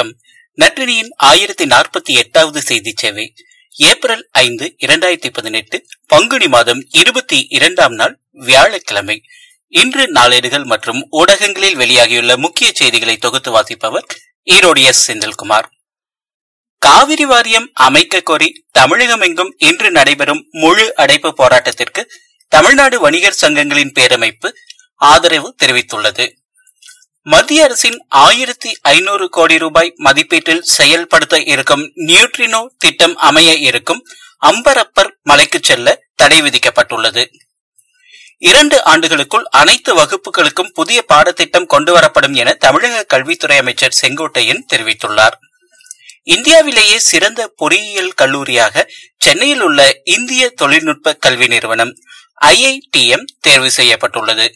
வணக்கம். நற்றினியின் ஆயிரத்தி நாற்பத்தி எட்டாவது செய்தி சேவை. ஏப்ரல் ஐந்து இரண்டாயிரத்தி பதினெட்டு பங்குனி மாதம் இருபத்தி இரண்டாம் நாள் வியாழக்கிழமை. இன்று நாளேடுகள் மற்றும் ஊடகங்களில் வெளியாகியுள்ள முக்கிய செய்திகளை தொகுத்து வாசிப்பவர் ஈரோடு எஸ். செந்தில்குமார். காவிரி வாரியம் அமைக்க கோரி தமிழகம் எங்கும் இன்று நடைபெறும் முழு அடைப்பு போராட்டத்திற்கு தமிழ்நாடு வணிகர் சங்கங்களின் பேரமைப்பு ஆதரவு தெரிவித்துள்ளது. மத்திய அரசின் ஆயிரத்தி ஐநூறு கோடி ரூபாய் மதிப்பீட்டில் செயல்படுத்த இருக்கும் நியூட்ரினோ திட்டம் அமைய இருக்கும் அம்பரப்பர் மலைக்கு செல்ல தடை விதிக்கப்பட்டுள்ளது. இரண்டு ஆண்டுகளுக்குள் அனைத்து வகுப்புகளுக்கும் புதிய பாடத்திட்டம் கொண்டுவரப்படும் என தமிழக கல்வித்துறை அமைச்சர் செங்கோட்டையன் தெரிவித்துள்ளார். இந்தியாவிலேயே சிறந்த பொறியியல் கல்லூரியாக சென்னையில் உள்ள இந்திய தொழில்நுட்ப கல்வி நிறுவனம் ஐஐடிஎம் தேர்வு செய்யப்பட்டுள்ளது.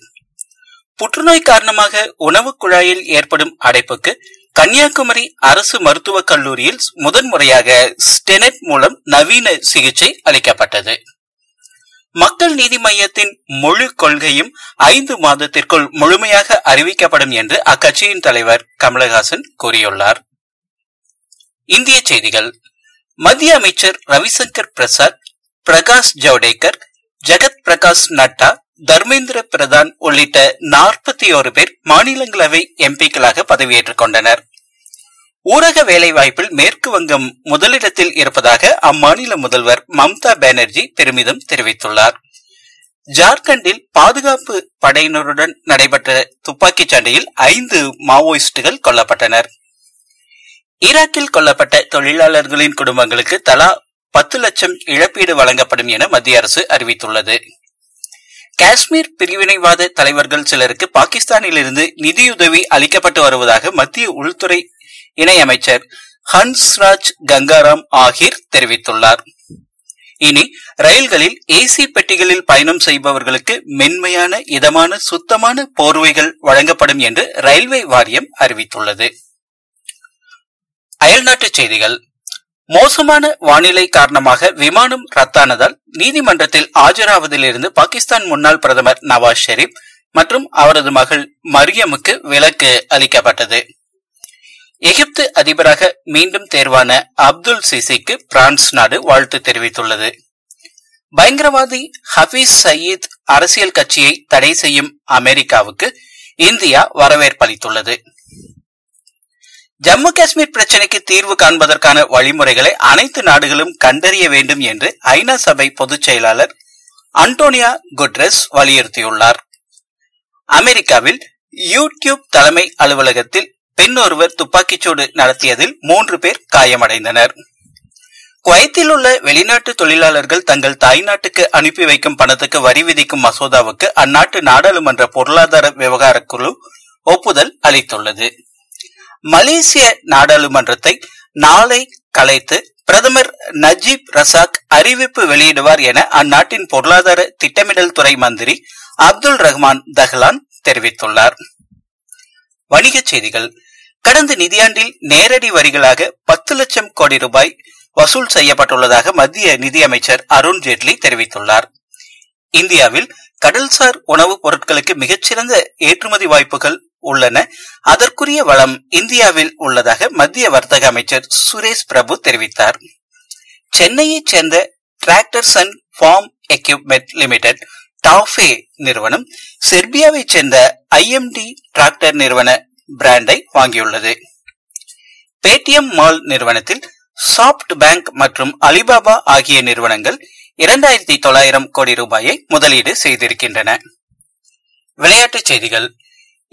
புற்றுநோய் காரணமாக உணவு குழாயில் ஏற்படும் அடைப்புக்கு கன்னியாகுமரி அரசு மருத்துவக் கல்லூரியில் முதன்முறையாக ஸ்டெனட் மூலம் நவீன சிகிச்சை அளிக்கப்பட்டது. மக்கள் நீதி மையத்தின் முழு கொள்கையும் ஐந்து மாதத்திற்குள் முழுமையாக அறிவிக்கப்படும் என்று அக்கட்சியின் தலைவர் கமலஹாசன் கூறியுள்ளார். இந்திய செய்திகள். மத்திய அமைச்சர் ரவிசங்கர் பிரசாத் பிரகாஷ் ஜவடேகர் ஜெகத் பிரகாஷ் நட்டா தர்மேந்திர பிரதான் உள்ளிட்ட நாற்பத்தி ஒரு பேர் மாநிலங்களவை எம்பிக்களாக பதவியேற்றுக் கொண்டனர். ஊரக வேலைவாய்ப்பில் மேற்கு வங்கம் முதலிடத்தில் இருப்பதாக அம்மாநில முதல்வர் மம்தா பானர்ஜி பெருமிதம் தெரிவித்துள்ளார். ஜார்க்கண்டில் பாதுகாப்பு படையினருடன் நடைபெற்ற துப்பாக்கிச் சண்டையில் ஐந்து மாவோயிஸ்டுகள் கொல்லப்பட்டனர். ஈராக்கில் கொல்லப்பட்ட தொழிலாளர்களின் குடும்பங்களுக்கு தலா பத்து லட்சம் இழப்பீடு வழங்கப்படும் என மத்திய அரசு அறிவித்துள்ளது. காஷ்மீர் பிரிவினைவாத தலைவர்கள் சிலருக்கு பாகிஸ்தானில் இருந்து நிதியுதவி அளிக்கப்பட்டு வருவதாக மத்திய உள்துறை இணையமைச்சர் ஹன்ஸ்ராஜ் கங்காராம் ஆகிர் தெரிவித்துள்ளார். இனி ரயில்களில் ஏசி பெட்டிகளில் பயணம் செய்பவர்களுக்கு மென்மையான இதமான சுத்தமான போர்வைகள் வழங்கப்படும் என்று ரயில்வே வாரியம் அறிவித்துள்ளது. அயல்நாட்டுச் செய்திகள். மோசமான வானிலை காரணமாக விமானம் ரத்தானதால் நீதிமன்றத்தில் ஆஜராவதிலிருந்து பாகிஸ்தான் முன்னாள் பிரதமர் நவாஸ் ஷெரீப் மற்றும் அவரது மகள் மரியமுக்கு விலக்கு அளிக்கப்பட்டது. எகிப்து அதிபராக மீண்டும் தேர்வான அப்துல் சிசிக்கு பிரான்ஸ் நாடு வாழ்த்து தெரிவித்துள்ளது. பயங்கரவாதி ஹபீஸ் சயீத் அரசியல் கட்சியை தடை செய்யும் அமெரிக்காவுக்கு இந்தியா வரவேற்பளித்துள்ளது ஜம்மு காஷ்மீர் பிரச்சினைக்கு தீர்வு காண்பதற்கான வழிமுறைகளை அனைத்து நாடுகளும் கண்டறிய வேண்டும் என்று ஐநா சபை பொதுச் செயலாளர் அண்டோனியா குட்ரஸ் வலியுறுத்தியுள்ளார். அமெரிக்காவில் யூடியூப் தலைமை அலுவலகத்தில் பெண் ஒருவர் துப்பாக்கிச்சூடு நடத்தியதில் மூன்று பேர் காயமடைந்தனர். குவைத்தில் உள்ள வெளிநாட்டு தொழிலாளர்கள் தங்கள் தாய்நாட்டுக்கு அனுப்பி வைக்கும் பணத்துக்கு வரி விதிக்கும் மசோதாவுக்கு அந்நாட்டு நாடாளுமன்ற பொருளாதார விவகார குழு ஒப்புதல் அளித்துள்ளது. மலேசிய நாடாளுமன்றத்தை நாளை கலைத்து பிரதமர் நஜீப் ரசாக் அறிவிப்பு வெளியிடுவார் என அந்நாட்டின் பொருளாதார திட்டமிடல் துறை மந்திரி அப்துல் ரஹ்மான் தஹ்லான் தெரிவித்துள்ளார். வணிகச் செய்திகள். கடந்த நிதியாண்டில் நேரடி வரிகளாக பத்து லட்சம் கோடி ரூபாய் வசூல் செய்யப்பட்டுள்ளதாக மத்திய நிதியமைச்சர் அருண் ஜேட்லி தெரிவித்துள்ளார். இந்தியாவில் கடல்சார் உணவுப் பொருட்களுக்கு மிகச்சிறந்த ஏற்றுமதி வாய்ப்புகள் உள்ளன. அதற்குரிய வளம் இந்தியாவில் உள்ளதாக மத்திய வர்த்தக அமைச்சர் சுரேஷ் பிரபு தெரிவித்தார். சென்னையைச் சேர்ந்த டிராக்டர் சன் ஃபார்ம் எக்யூப்மெண்ட் லிமிடெட் டாஃபே நிறுவனம் செர்பியாவைச் சேர்ந்த ஐஎம்டி டிராக்டர் நிறுவன பிராண்டை வாங்கியுள்ளது. பேடிஎம் மால் நிறுவனத்தில் சாப்ட் பேங்க் மற்றும் அலிபாபா ஆகிய நிறுவனங்கள் இரண்டாயிரத்தி தொள்ளாயிரம் கோடி ரூபாயை முதலீடு செய்திருக்கின்றன. விளையாட்டுச் செய்திகள்.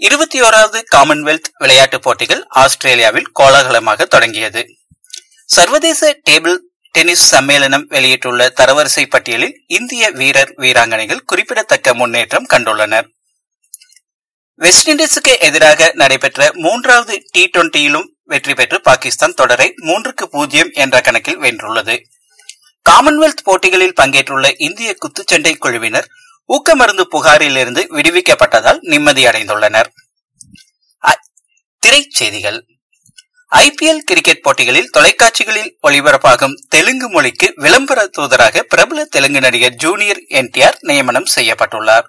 இருபத்தி ஓராவது காமன்வெல்த் விளையாட்டுப் போட்டிகள் ஆஸ்திரேலியாவில் கோலாகலமாக தொடங்கியது. சர்வதேச டேபிள் டென்னிஸ் சம்மேளனம் வெளியிட்டுள்ள தரவரிசை பட்டியலில் இந்திய வீரர் வீராங்கனைகள் குறிப்பிடத்தக்க முன்னேற்றம் கண்டுள்ளனர். வெஸ்ட் இண்டீஸுக்கு எதிராக நடைபெற்ற மூன்றாவது டி டுவெண்டியிலும் வெற்றி பெற்று பாகிஸ்தான் தொடரை மூன்றுக்கு பூஜ்ஜியம் என்ற கணக்கில் வென்றுள்ளது. காமன்வெல்த் போட்டிகளில் பங்கேற்றுள்ள இந்திய குத்துச்சண்டை குழுவினர் ஊக்கமருந்து புகாரில் இருந்து விடுவிக்கப்பட்டதால் நிம்மதியடைந்துள்ளனர் திரைச்செய்திகள் ஐபிஎல் கிரிக்கெட் போட்டிகளில் தொலைக்காட்சிகளில் ஒளிபரப்பாகும் தெலுங்கு மொழிக்கு விளம்பர தூதராக பிரபல தெலுங்கு நடிகர் ஜூனியர் என்டிஆர் நியமனம் செய்யப்பட்டுள்ளார்.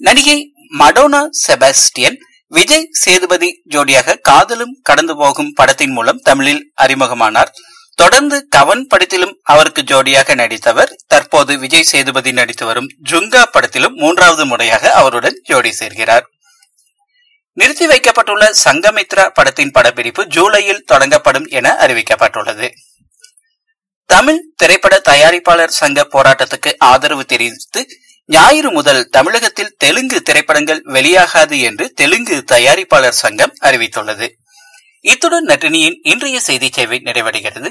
நடிகை மடோனா செபாஸ்டியன் விஜய் சேதுபதி ஜோடியாக காதலும் கடந்து போகும் படத்தின் மூலம் தமிழில் அறிமுகமானார். தொடர்ந்து கவன் படத்திலும் அவருக்கு ஜோடியாக நடித்தவர் தற்போது விஜய் சேதுபதி நடித்து வரும் ஜுங்கா படத்திலும் மூன்றாவது முறையாக அவருடன் ஜோடி சேர்கிறார். நிறுத்தி வைக்கப்பட்டுள்ள சங்கமித்ரா படத்தின் படப்பிடிப்பு ஜூலையில் தொடங்கப்படும் என அறிவிக்கப்பட்டுள்ளது. தமிழ் திரைப்பட தயாரிப்பாளர் சங்க போராட்டத்துக்கு ஆதரவு தெரிவித்து ஞாயிறு முதல் தமிழகத்தில் தெலுங்கு திரைப்படங்கள் வெளியாகாது என்று தெலுங்கு தயாரிப்பாளர் சங்கம் அறிவித்துள்ளது. இத்துடன் நட்டினியின் இன்றைய செய்தி சேவை நிறைவடைகிறது.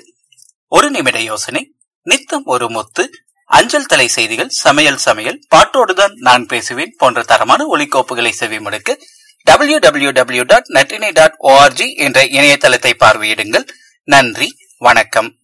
ஒரு நிமிட யோசனை. நித்தம் ஒரு முத்து. அஞ்சல் தலை செய்திகள் சமையல் சமையல். பாட்டோடுதான் நான் பேசுவேன் போன்ற தரமான ஒலிக்கோப்புகளை செவிமடுக்க டபிள்யூ டபிள்யூ டபிள்யூ டாட் நட்டினை டாட் ஓஆர்ஜி என்ற இணையதளத்தை பார்வையிடுங்கள். நன்றி வணக்கம்.